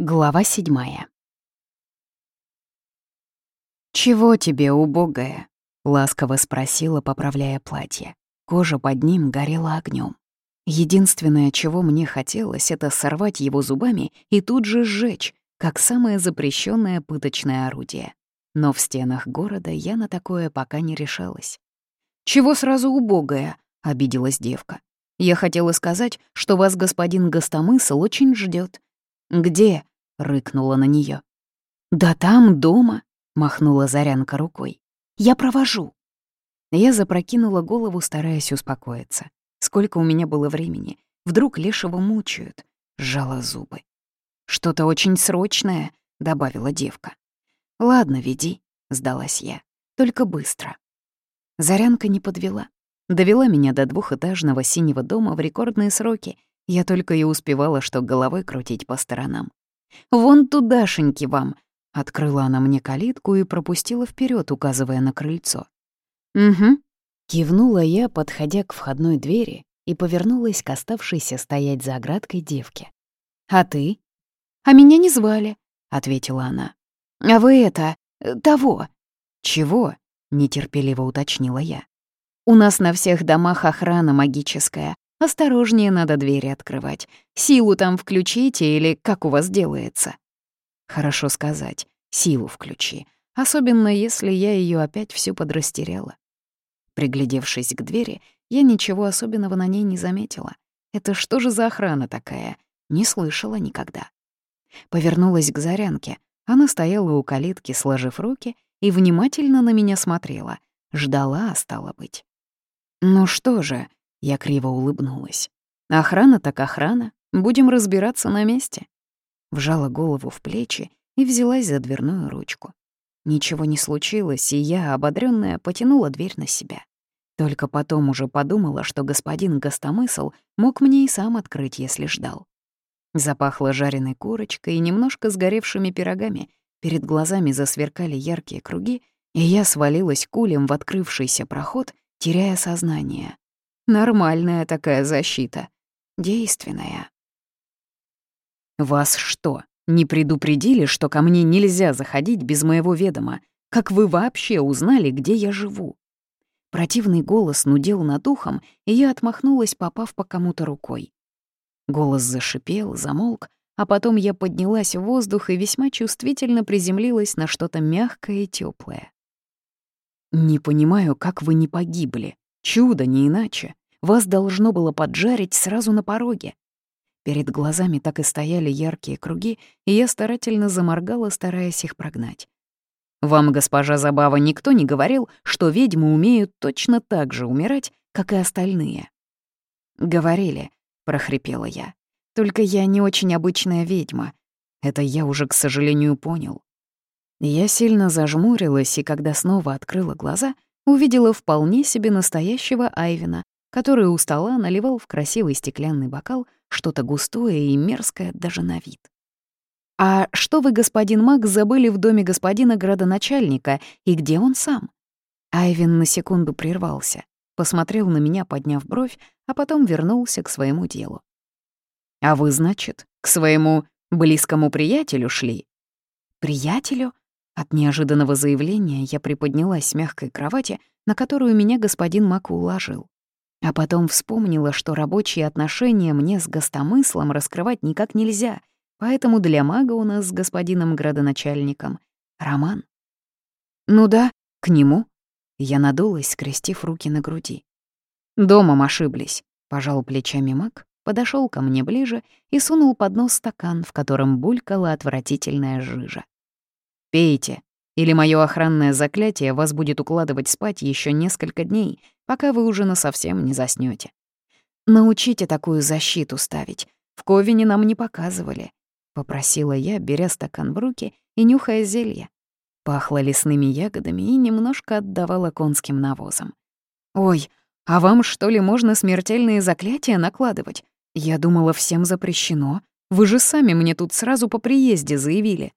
Глава седьмая. «Чего тебе, убогая?» — ласково спросила, поправляя платье. Кожа под ним горела огнем. Единственное, чего мне хотелось, это сорвать его зубами и тут же сжечь, как самое запрещенное пыточное орудие. Но в стенах города я на такое пока не решалась. «Чего сразу убогая?» — обиделась девка. «Я хотела сказать, что вас господин Гостомысл очень ждет. «Где?» — рыкнула на нее. «Да там, дома», — махнула Зарянка рукой. «Я провожу». Я запрокинула голову, стараясь успокоиться. Сколько у меня было времени. Вдруг лешего мучают. Сжала зубы. «Что-то очень срочное», — добавила девка. «Ладно, веди», — сдалась я. «Только быстро». Зарянка не подвела. Довела меня до двухэтажного синего дома в рекордные сроки я только и успевала, что головой крутить по сторонам. «Вон тудашеньки вам!» — открыла она мне калитку и пропустила вперед, указывая на крыльцо. «Угу», — кивнула я, подходя к входной двери и повернулась к оставшейся стоять за оградкой девке. «А ты?» «А меня не звали», — ответила она. «А вы это... того...» «Чего?» — нетерпеливо уточнила я. «У нас на всех домах охрана магическая, Осторожнее надо двери открывать. Силу там включите или как у вас делается? Хорошо сказать. Силу включи. Особенно, если я ее опять всю подрастеряла. Приглядевшись к двери, я ничего особенного на ней не заметила. Это что же за охрана такая? Не слышала никогда. Повернулась к Зарянке. Она стояла у калитки, сложив руки, и внимательно на меня смотрела. Ждала, стало быть. «Ну что же», я криво улыбнулась. «Охрана так охрана. Будем разбираться на месте». Вжала голову в плечи и взялась за дверную ручку. Ничего не случилось, и я, ободрённая, потянула дверь на себя. Только потом уже подумала, что господин Гостомысл мог мне и сам открыть, если ждал. Запахло жареной курочкой и немножко сгоревшими пирогами. Перед глазами засверкали яркие круги, и я свалилась кулем в открывшийся проход, теряя сознание. Нормальная такая защита. Действенная. «Вас что, не предупредили, что ко мне нельзя заходить без моего ведома? Как вы вообще узнали, где я живу?» Противный голос нудел над ухом, и я отмахнулась, попав по кому-то рукой. Голос зашипел, замолк, а потом я поднялась в воздух и весьма чувствительно приземлилась на что-то мягкое и теплое. «Не понимаю, как вы не погибли», Чудо, не иначе. Вас должно было поджарить сразу на пороге. Перед глазами так и стояли яркие круги, и я старательно заморгала, стараясь их прогнать. «Вам, госпожа Забава, никто не говорил, что ведьмы умеют точно так же умирать, как и остальные?» «Говорили», — прохрипела я. «Только я не очень обычная ведьма. Это я уже, к сожалению, понял». Я сильно зажмурилась, и когда снова открыла глаза, увидела вполне себе настоящего Айвина, который у стола наливал в красивый стеклянный бокал что-то густое и мерзкое даже на вид. «А что вы, господин Мак, забыли в доме господина градоначальника, и где он сам?» Айвин на секунду прервался, посмотрел на меня, подняв бровь, а потом вернулся к своему делу. «А вы, значит, к своему близкому приятелю шли?» «Приятелю?» От неожиданного заявления я приподнялась с мягкой кровати, на которую меня господин Мак уложил. А потом вспомнила, что рабочие отношения мне с гостомыслом раскрывать никак нельзя, поэтому для мага у нас с господином градоначальником роман. «Ну да, к нему». Я надулась, скрестив руки на груди. «Домом ошиблись», — пожал плечами маг, подошел ко мне ближе и сунул под нос стакан, в котором булькала отвратительная жижа. Пейте, или мое охранное заклятие вас будет укладывать спать еще несколько дней, пока вы уже насовсем не заснете. Научите такую защиту ставить. В Ковине нам не показывали. Попросила я, беря стакан в руки и нюхая зелье. Пахло лесными ягодами и немножко отдавала конским навозом. «Ой, а вам, что ли, можно смертельные заклятия накладывать? Я думала, всем запрещено. Вы же сами мне тут сразу по приезде заявили».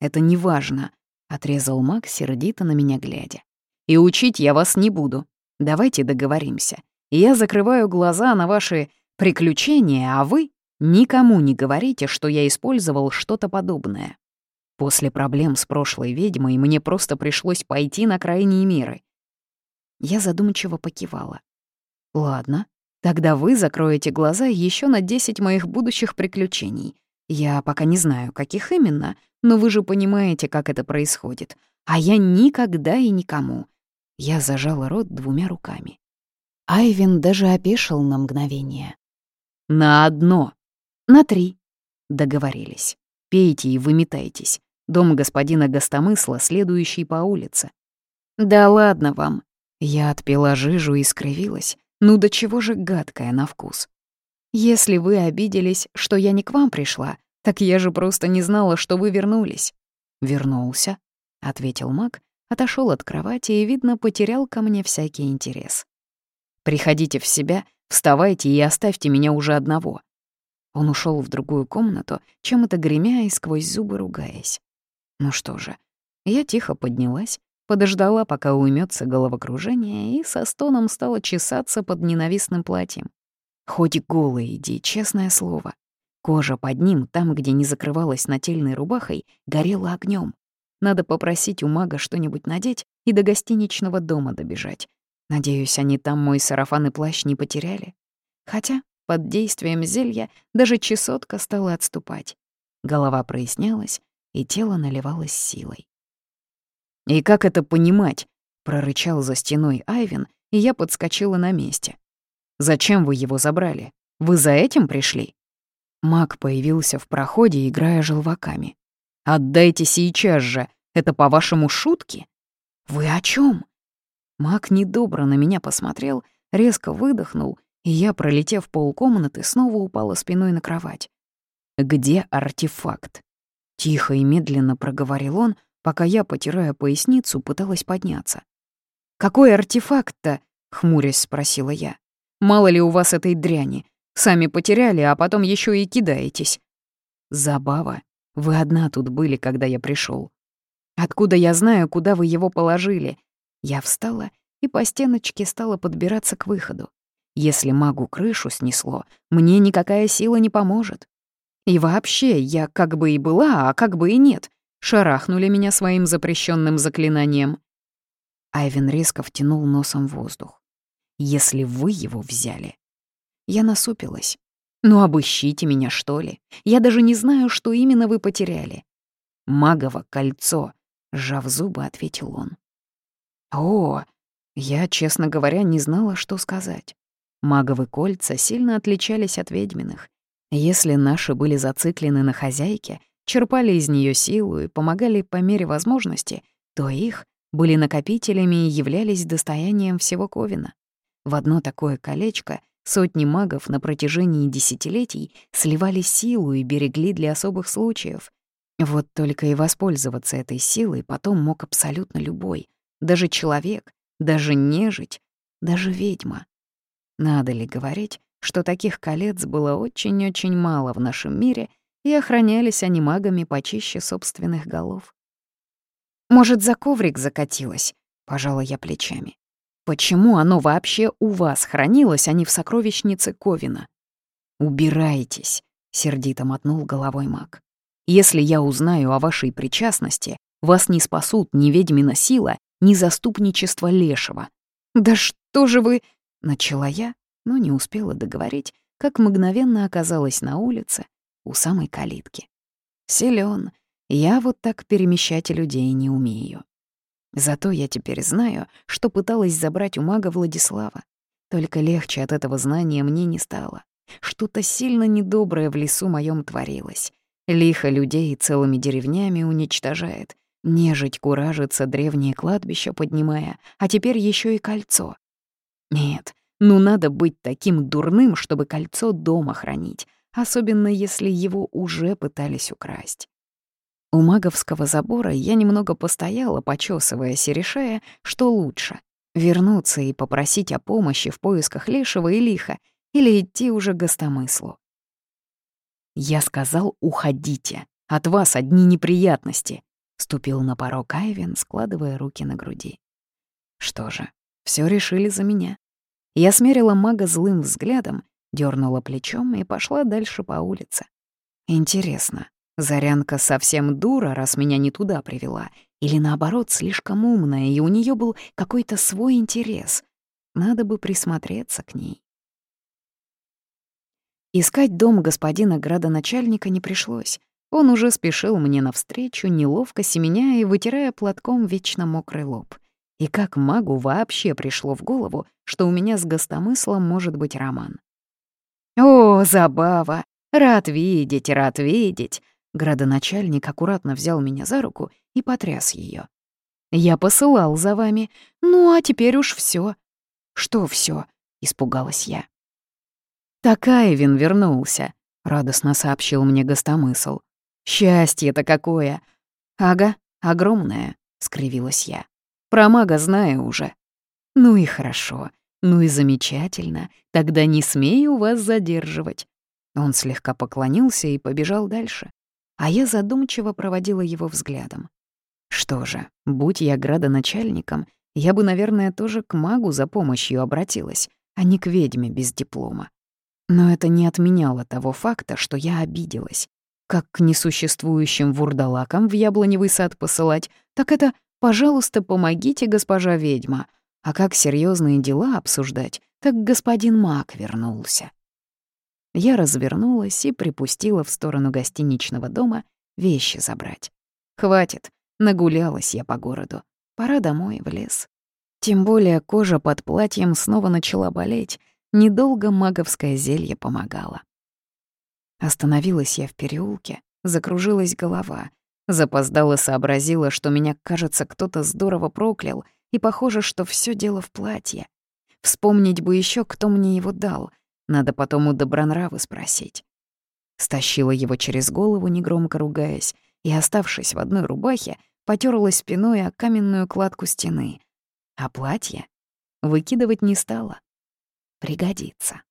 Это не важно, отрезал Мак, сердито на меня глядя. И учить я вас не буду. Давайте договоримся. Я закрываю глаза на ваши приключения, а вы Никому не говорите, что я использовал что-то подобное. После проблем с прошлой ведьмой мне просто пришлось пойти на крайние меры. Я задумчиво покивала. Ладно, тогда вы закроете глаза еще на 10 моих будущих приключений. Я пока не знаю, каких именно, но вы же понимаете, как это происходит. А я никогда и никому. Я зажала рот двумя руками. Айвин даже опешил на мгновение. «На одно. На три». Договорились. Пейте и выметайтесь. Дом господина Гостомысла, следующий по улице. «Да ладно вам». Я отпила жижу и скривилась. Ну до чего же гадкая на вкус. Если вы обиделись, что я не к вам пришла, так я же просто не знала, что вы вернулись. Вернулся, ответил Мак, отошел от кровати и, видно, потерял ко мне всякий интерес. Приходите в себя, вставайте и оставьте меня уже одного. Он ушел в другую комнату, чем это гремя и сквозь зубы ругаясь. Ну что же, я тихо поднялась, подождала, пока уймется головокружение, и со стоном стала чесаться под ненавистным платьем. Хоть голый иди, честное слово. Кожа под ним, там, где не закрывалась нательной рубахой, горела огнем. Надо попросить у мага что-нибудь надеть и до гостиничного дома добежать. Надеюсь, они там мой сарафан и плащ не потеряли. Хотя под действием зелья даже чесотка стала отступать. Голова прояснялась, и тело наливалось силой. «И как это понимать?» — прорычал за стеной Айвен, и я подскочила на месте. «Зачем вы его забрали? Вы за этим пришли?» Маг появился в проходе, играя желваками. «Отдайте сейчас же! Это, по-вашему, шутки?» «Вы о чем? Маг недобро на меня посмотрел, резко выдохнул, и я, пролетев полкомнаты, снова упала спиной на кровать. «Где артефакт?» Тихо и медленно проговорил он, пока я, потирая поясницу, пыталась подняться. «Какой артефакт-то?» — хмурясь спросила я. «Мало ли у вас этой дряни. Сами потеряли, а потом еще и кидаетесь». «Забава. Вы одна тут были, когда я пришел. Откуда я знаю, куда вы его положили?» Я встала и по стеночке стала подбираться к выходу. Если магу крышу снесло, мне никакая сила не поможет. И вообще, я как бы и была, а как бы и нет шарахнули меня своим запрещенным заклинанием. Айвен резко втянул носом воздух. «Если вы его взяли...» Я насупилась. «Ну, обыщите меня, что ли? Я даже не знаю, что именно вы потеряли». «Магово кольцо», — сжав зубы, ответил он. «О!» Я, честно говоря, не знала, что сказать. Маговые кольца сильно отличались от ведьминых. Если наши были зациклены на хозяйке, черпали из нее силу и помогали по мере возможности, то их были накопителями и являлись достоянием всего Ковина. В одно такое колечко сотни магов на протяжении десятилетий сливали силу и берегли для особых случаев. Вот только и воспользоваться этой силой потом мог абсолютно любой, даже человек, даже нежить, даже ведьма. Надо ли говорить, что таких колец было очень-очень мало в нашем мире — и охранялись они магами почище собственных голов. «Может, за коврик закатилось?» — пожала я плечами. «Почему оно вообще у вас хранилось, а не в сокровищнице Ковина?» «Убирайтесь», — сердито мотнул головой маг. «Если я узнаю о вашей причастности, вас не спасут ни ведьмина сила, ни заступничество лешего». «Да что же вы...» — начала я, но не успела договорить, как мгновенно оказалась на улице, у самой калитки. Силён, я вот так перемещать людей не умею. Зато я теперь знаю, что пыталась забрать у мага Владислава. Только легче от этого знания мне не стало. Что-то сильно недоброе в лесу моем творилось. Лихо людей целыми деревнями уничтожает. Нежить куражится древнее кладбище поднимая, а теперь еще и кольцо. Нет, ну надо быть таким дурным, чтобы кольцо дома хранить, особенно если его уже пытались украсть. У маговского забора я немного постояла, почесываясь и решая, что лучше — вернуться и попросить о помощи в поисках Лешего и Лиха или идти уже гостомыслу. «Я сказал, уходите. От вас одни неприятности», — ступил на порог Айвен, складывая руки на груди. Что же, все решили за меня. Я смерила мага злым взглядом дернула плечом и пошла дальше по улице. Интересно, Зарянка совсем дура, раз меня не туда привела, или наоборот, слишком умная, и у нее был какой-то свой интерес. Надо бы присмотреться к ней. Искать дом господина градоначальника не пришлось. Он уже спешил мне навстречу, неловко семеня и вытирая платком вечно мокрый лоб. И как магу вообще пришло в голову, что у меня с гостомыслом может быть роман. «О, забава! Рад видеть, рад видеть!» Градоначальник аккуратно взял меня за руку и потряс ее. «Я посылал за вами. Ну, а теперь уж все. «Что все? испугалась я. «Такаевин вернулся», — радостно сообщил мне гостомысл. «Счастье-то какое!» «Ага, огромное», — скривилась я. «Про мага знаю уже». «Ну и хорошо, ну и замечательно, тогда не смею вас задерживать». Он слегка поклонился и побежал дальше, а я задумчиво проводила его взглядом. Что же, будь я градоначальником, я бы, наверное, тоже к магу за помощью обратилась, а не к ведьме без диплома. Но это не отменяло того факта, что я обиделась. Как к несуществующим вурдалакам в яблоневый сад посылать, так это «пожалуйста, помогите, госпожа ведьма», а как серьезные дела обсуждать, так господин маг вернулся. Я развернулась и припустила в сторону гостиничного дома вещи забрать. Хватит, нагулялась я по городу. Пора домой, в лес. Тем более кожа под платьем снова начала болеть. Недолго маговское зелье помогало. Остановилась я в переулке, закружилась голова. Запоздала сообразила, что меня, кажется, кто-то здорово проклял, и похоже, что все дело в платье. Вспомнить бы еще, кто мне его дал. Надо потом у Добронравы спросить. Стащила его через голову, негромко ругаясь, и, оставшись в одной рубахе, потерлась спиной о каменную кладку стены. А платье выкидывать не стала. Пригодится.